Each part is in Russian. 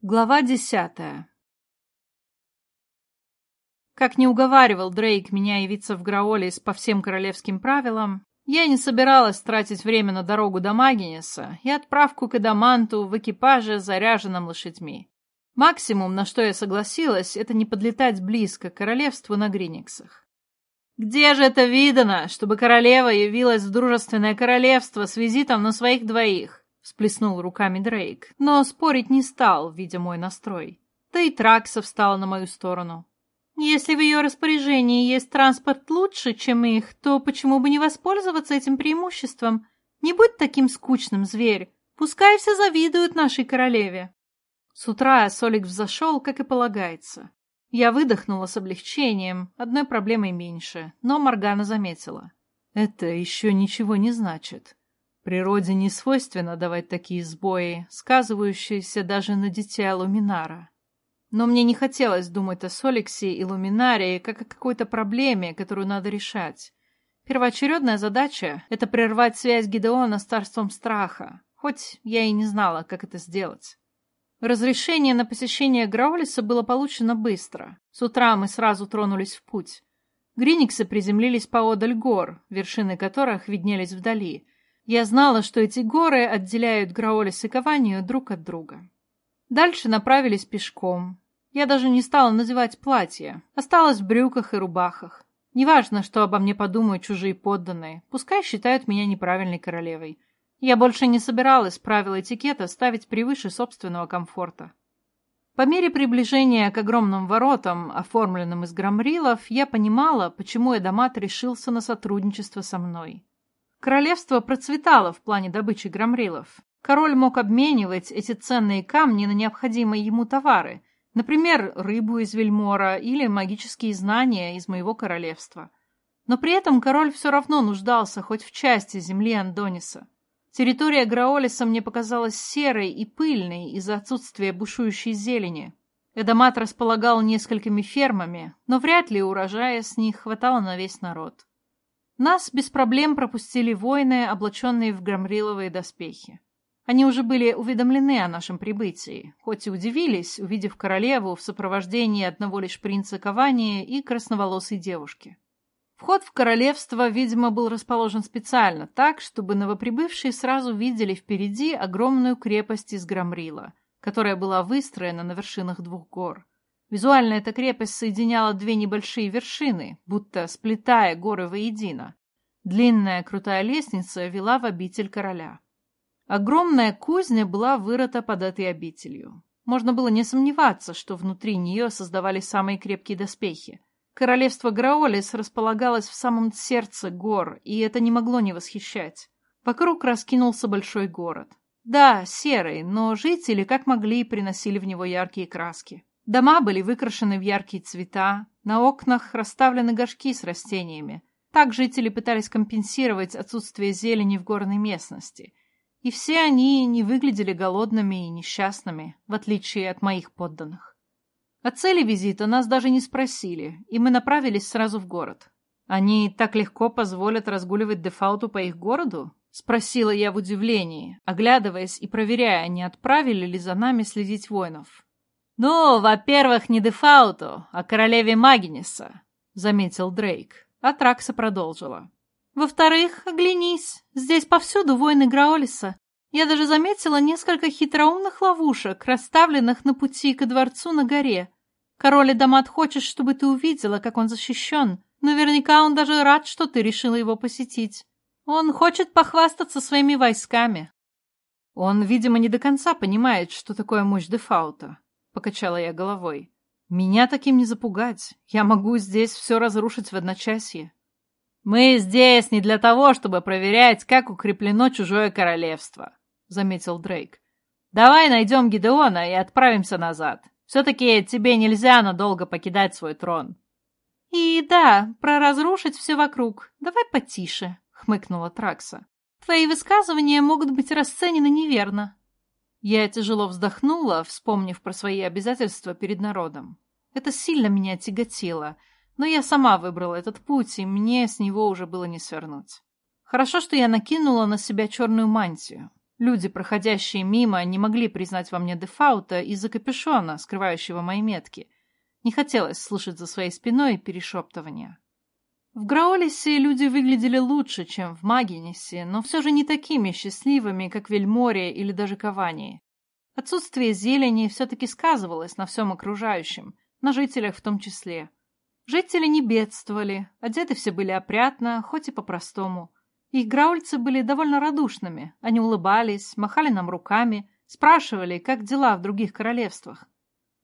Глава десятая Как не уговаривал Дрейк меня явиться в Граолис по всем королевским правилам, я не собиралась тратить время на дорогу до Магинеса и отправку к Эдаманту в экипаже, заряженном лошадьми. Максимум, на что я согласилась, это не подлетать близко к королевству на Гриниксах. Где же это видано, чтобы королева явилась в дружественное королевство с визитом на своих двоих? Всплеснул руками Дрейк, но спорить не стал, видя мой настрой. Да и Тракса встала на мою сторону. Если в ее распоряжении есть транспорт лучше, чем их, то почему бы не воспользоваться этим преимуществом? Не будь таким скучным, зверь. Пускай все завидуют нашей королеве. С утра Солик взошел, как и полагается. Я выдохнула с облегчением, одной проблемой меньше, но Моргана заметила. Это еще ничего не значит. Природе не свойственно давать такие сбои, сказывающиеся даже на дитя Луминара. Но мне не хотелось думать о Соликсе и Луминарии как о какой-то проблеме, которую надо решать. Первоочередная задача — это прервать связь Гидеона с царством страха, хоть я и не знала, как это сделать. Разрешение на посещение Граулиса было получено быстро. С утра мы сразу тронулись в путь. Гриниксы приземлились поодаль гор, вершины которых виднелись вдали — я знала, что эти горы отделяют Граолис и Каванию друг от друга. Дальше направились пешком. Я даже не стала надевать платье, осталась в брюках и рубахах. Неважно, что обо мне подумают чужие подданные, пускай считают меня неправильной королевой. Я больше не собиралась правила этикета ставить превыше собственного комфорта. По мере приближения к огромным воротам, оформленным из грамрилов, я понимала, почему Эдамат решился на сотрудничество со мной. Королевство процветало в плане добычи грамрилов. Король мог обменивать эти ценные камни на необходимые ему товары, например, рыбу из Вельмора или магические знания из моего королевства. Но при этом король все равно нуждался хоть в части земли Андониса. Территория Граолиса мне показалась серой и пыльной из-за отсутствия бушующей зелени. Эдамат располагал несколькими фермами, но вряд ли урожая с них хватало на весь народ. Нас без проблем пропустили воины, облаченные в громриловые доспехи. Они уже были уведомлены о нашем прибытии, хоть и удивились, увидев королеву в сопровождении одного лишь принца Кавании и красноволосой девушки. Вход в королевство, видимо, был расположен специально так, чтобы новоприбывшие сразу видели впереди огромную крепость из Громрила, которая была выстроена на вершинах двух гор. Визуально эта крепость соединяла две небольшие вершины, будто сплетая горы воедино. Длинная крутая лестница вела в обитель короля. Огромная кузня была вырыта под этой обителью. Можно было не сомневаться, что внутри нее создавались самые крепкие доспехи. Королевство Граолис располагалось в самом сердце гор, и это не могло не восхищать. Вокруг раскинулся большой город. Да, серый, но жители как могли приносили в него яркие краски. Дома были выкрашены в яркие цвета, на окнах расставлены горшки с растениями. Так жители пытались компенсировать отсутствие зелени в горной местности. И все они не выглядели голодными и несчастными, в отличие от моих подданных. О цели визита нас даже не спросили, и мы направились сразу в город. Они так легко позволят разгуливать дефауту по их городу? Спросила я в удивлении, оглядываясь и проверяя, не отправили ли за нами следить воинов. «Ну, во-первых, не Дефауту, а королеве Магинеса», — заметил Дрейк. А Тракса продолжила. «Во-вторых, оглянись, здесь повсюду воины Граолиса. Я даже заметила несколько хитроумных ловушек, расставленных на пути ко дворцу на горе. Король Эдамат хочет, чтобы ты увидела, как он защищен. Наверняка он даже рад, что ты решила его посетить. Он хочет похвастаться своими войсками». Он, видимо, не до конца понимает, что такое мощь Дефаута покачала я головой. Меня таким не запугать. Я могу здесь все разрушить в одночасье. Мы здесь не для того, чтобы проверять, как укреплено чужое королевство, заметил Дрейк. Давай найдем Гидеона и отправимся назад. Все-таки тебе нельзя надолго покидать свой трон. И да, про разрушить все вокруг. Давай потише, хмыкнула Тракса. Твои высказывания могут быть расценены неверно. Я тяжело вздохнула, вспомнив про свои обязательства перед народом. Это сильно меня тяготило, но я сама выбрала этот путь, и мне с него уже было не свернуть. Хорошо, что я накинула на себя черную мантию. Люди, проходящие мимо, не могли признать во мне дефаута из-за капюшона, скрывающего мои метки. Не хотелось слышать за своей спиной перешептывания. В Граолисе люди выглядели лучше, чем в Магинисе, но все же не такими счастливыми, как Вельморе или даже Кавании. Отсутствие зелени все-таки сказывалось на всем окружающем, на жителях в том числе. Жители не бедствовали, одеты все были опрятно, хоть и по-простому. Их граульцы были довольно радушными, они улыбались, махали нам руками, спрашивали, как дела в других королевствах.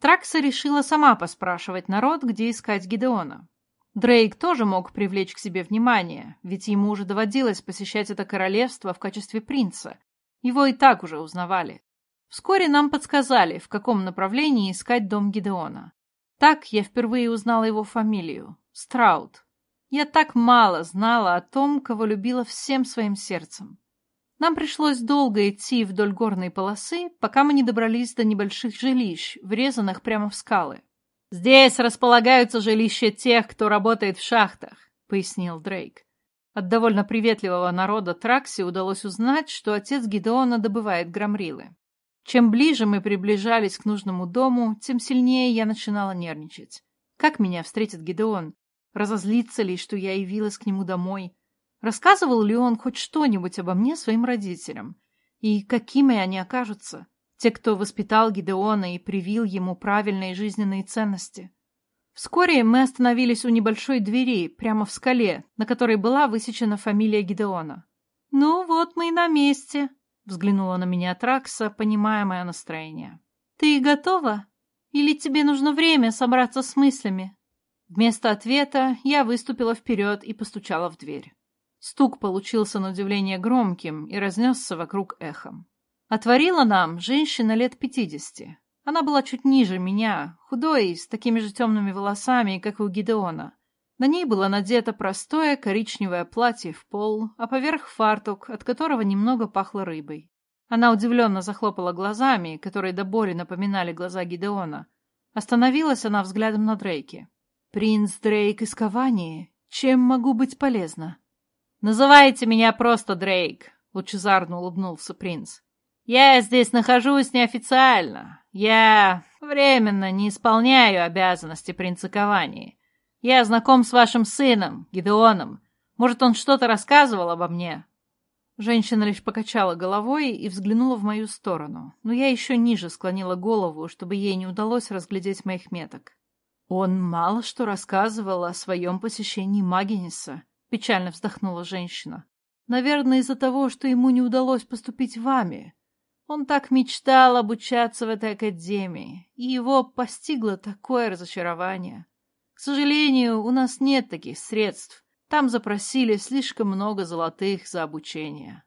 Тракса решила сама поспрашивать народ, где искать Гидеона. Дрейк тоже мог привлечь к себе внимание, ведь ему уже доводилось посещать это королевство в качестве принца. Его и так уже узнавали. Вскоре нам подсказали, в каком направлении искать дом Гидеона. Так я впервые узнала его фамилию — Страут. Я так мало знала о том, кого любила всем своим сердцем. Нам пришлось долго идти вдоль горной полосы, пока мы не добрались до небольших жилищ, врезанных прямо в скалы. «Здесь располагаются жилища тех, кто работает в шахтах», — пояснил Дрейк. От довольно приветливого народа Тракси удалось узнать, что отец Гидеона добывает громрилы. Чем ближе мы приближались к нужному дому, тем сильнее я начинала нервничать. Как меня встретит Гидеон? Разозлится ли, что я явилась к нему домой? Рассказывал ли он хоть что-нибудь обо мне своим родителям? И какими они окажутся? Те, кто воспитал Гидеона и привил ему правильные жизненные ценности. Вскоре мы остановились у небольшой двери, прямо в скале, на которой была высечена фамилия Гидеона. «Ну вот мы и на месте», Взглянула на меня Тракса, понимая мое настроение. «Ты готова? Или тебе нужно время собраться с мыслями?» Вместо ответа я выступила вперед и постучала в дверь. Стук получился на удивление громким и разнесся вокруг эхом. Отворила нам женщина лет пятидесяти. Она была чуть ниже меня, худой, с такими же темными волосами, как и у Гидеона. На ней было надето простое коричневое платье в пол, а поверх фартук, от которого немного пахло рыбой. Она удивленно захлопала глазами, которые до боли напоминали глаза Гидеона. Остановилась она взглядом на Дрейке. «Принц Дрейк из Кавании. Чем могу быть полезна?» «Называйте меня просто Дрейк», — лучезарно улыбнулся принц. «Я здесь нахожусь неофициально. Я временно не исполняю обязанности принца Кавании». Я знаком с вашим сыном, Гидеоном. Может, он что-то рассказывал обо мне?» Женщина лишь покачала головой и взглянула в мою сторону, но я еще ниже склонила голову, чтобы ей не удалось разглядеть моих меток. «Он мало что рассказывал о своем посещении Магиниса», — печально вздохнула женщина. «Наверное, из-за того, что ему не удалось поступить вами. Он так мечтал обучаться в этой академии, и его постигло такое разочарование. К сожалению, у нас нет таких средств. Там запросили слишком много золотых за обучение.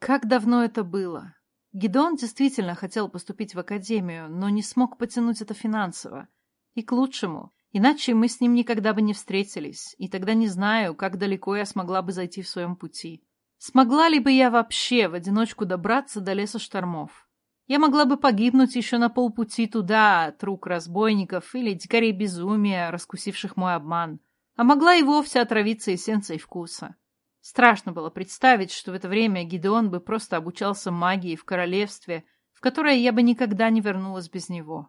Как давно это было? Гидон действительно хотел поступить в академию, но не смог потянуть это финансово. И к лучшему. Иначе мы с ним никогда бы не встретились, и тогда не знаю, как далеко я смогла бы зайти в своем пути. Смогла ли бы я вообще в одиночку добраться до леса штормов? Я могла бы погибнуть еще на полпути туда от рук разбойников или дикарей безумия, раскусивших мой обман. А могла и вовсе отравиться эссенцией вкуса. Страшно было представить, что в это время Гидеон бы просто обучался магии в королевстве, в которое я бы никогда не вернулась без него.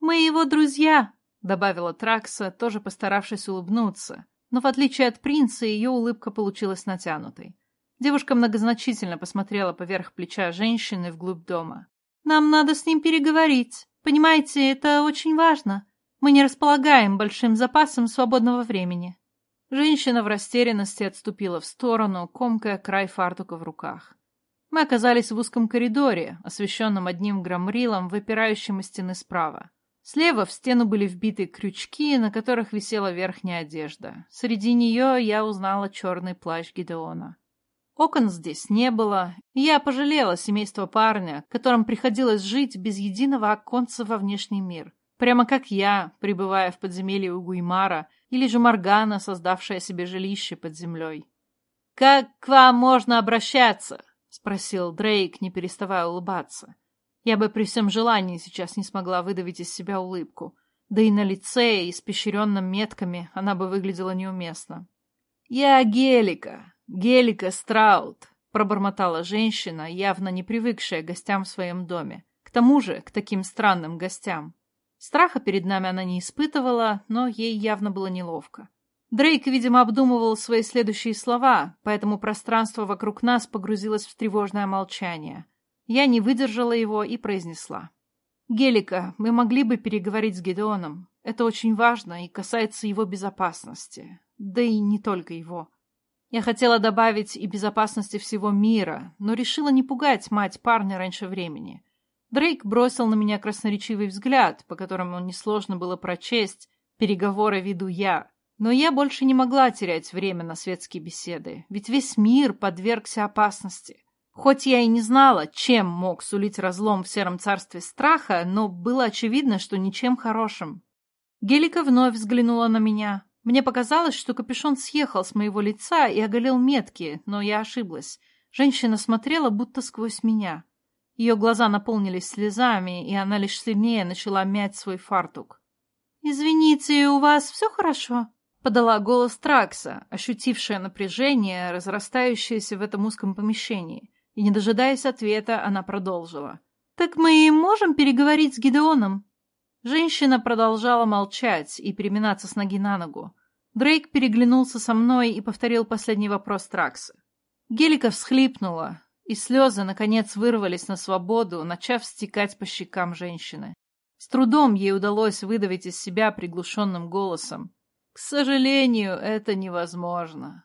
«Мы его друзья», — добавила Тракса, тоже постаравшись улыбнуться, но в отличие от принца ее улыбка получилась натянутой. Девушка многозначительно посмотрела поверх плеча женщины вглубь дома. Нам надо с ним переговорить. Понимаете, это очень важно. Мы не располагаем большим запасом свободного времени». Женщина в растерянности отступила в сторону, комкая край фартука в руках. Мы оказались в узком коридоре, освещенном одним громрилом, выпирающим из стены справа. Слева в стену были вбиты крючки, на которых висела верхняя одежда. Среди нее я узнала черный плащ Гидеона. Окон здесь не было, и я пожалела семейство парня, которым приходилось жить без единого оконца во внешний мир. Прямо как я, пребывая в подземелье у Гуймара, или же Моргана, создавшая себе жилище под землей. «Как к вам можно обращаться?» — спросил Дрейк, не переставая улыбаться. Я бы при всем желании сейчас не смогла выдавить из себя улыбку. Да и на лице, испещренном метками, она бы выглядела неуместно. «Я Гелика», Гелика Страут, пробормотала женщина, явно не привыкшая к гостям в своем доме. К тому же, к таким странным гостям. Страха перед нами она не испытывала, но ей явно было неловко. Дрейк, видимо, обдумывал свои следующие слова, поэтому пространство вокруг нас погрузилось в тревожное молчание. Я не выдержала его и произнесла. «Гелика, мы могли бы переговорить с Гедеоном. Это очень важно и касается его безопасности. Да и не только его. Я хотела добавить и безопасности всего мира, но решила не пугать мать парня раньше времени. Дрейк бросил на меня красноречивый взгляд, по которому несложно было прочесть «переговоры веду я». Но я больше не могла терять время на светские беседы, ведь весь мир подвергся опасности. Хоть я и не знала, чем мог сулить разлом в сером царстве страха, но было очевидно, что ничем хорошим. Гелика вновь взглянула на меня. Мне показалось, что капюшон съехал с моего лица и оголил метки, но я ошиблась. Женщина смотрела будто сквозь меня. Ее глаза наполнились слезами, и она лишь сильнее начала мять свой фартук. «Извините, у вас все хорошо?» подала голос Тракса, ощутившая напряжение, разрастающееся в этом узком помещении. И, не дожидаясь ответа, она продолжила. «Так мы можем переговорить с Гидеоном?» Женщина продолжала молчать и переминаться с ноги на ногу. Дрейк переглянулся со мной и повторил последний вопрос Тракса. Гелика всхлипнула, и слезы, наконец, вырвались на свободу, начав стекать по щекам женщины. С трудом ей удалось выдавить из себя приглушенным голосом. К сожалению, это невозможно.